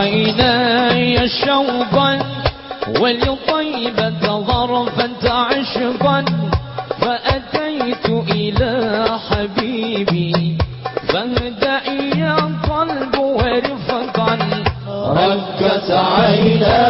عيناي شوقا ولطيبة ظرفا عشقا فأتيت إلى حبيبي فاهدأ يا قلب ورفقا ركت عيناي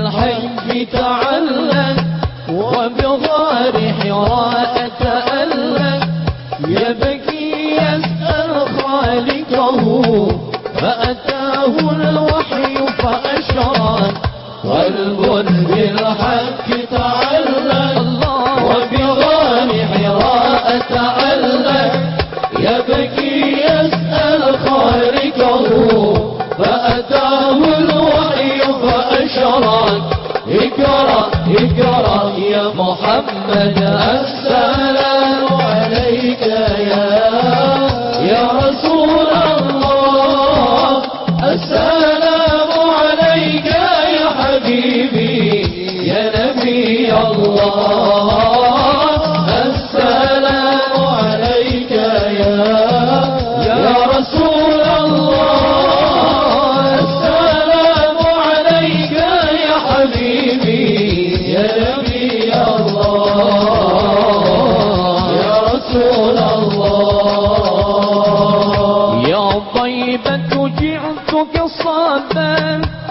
بالحب تعلق وبغار حراء تألق يبكي يسأل خالقه فأتاه الوحي فأشرق قلب بالحق الله وبغار حراء تعلق يبكي يسأل خالقه فأتاه الوحي فأشرق إقرأ إقرأ يا محمد السلام عليك.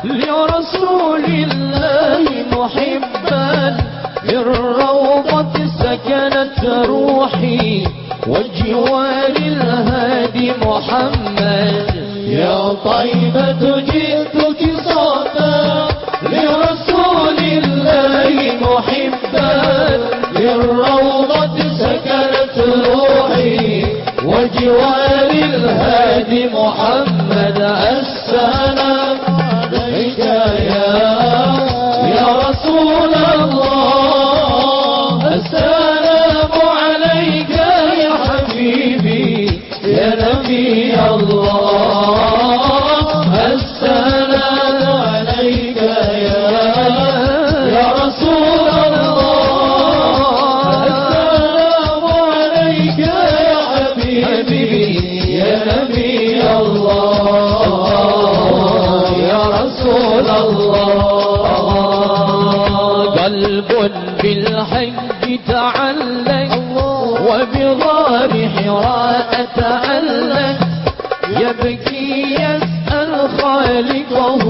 لرسول الله محبا للروضة سكنت روحي وجوار الهادي محمد. يا طيبة جئتك صافا لرسول الله محبا. للروضة سكنت روحي وجوار الهادي محمد. يا نبي الله يا رسول الله. قلب بالحج تعلق وبغار حراء تألق يبكي يسأل خالقه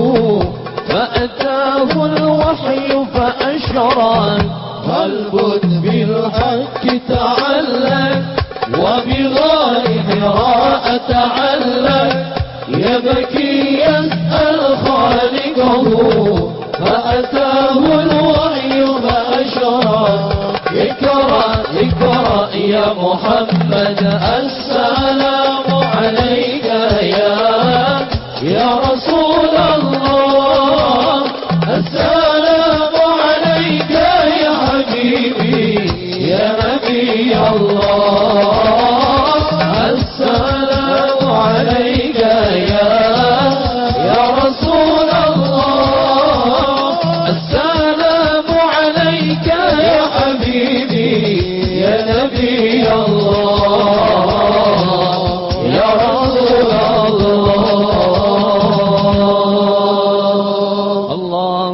فأتاه الوحي فأشرق قلب بالحق تعلق تعلق يبكي يسأل خالقه فأتاه الوحي فأشرق اقرأ اقرأ يا محمد السلام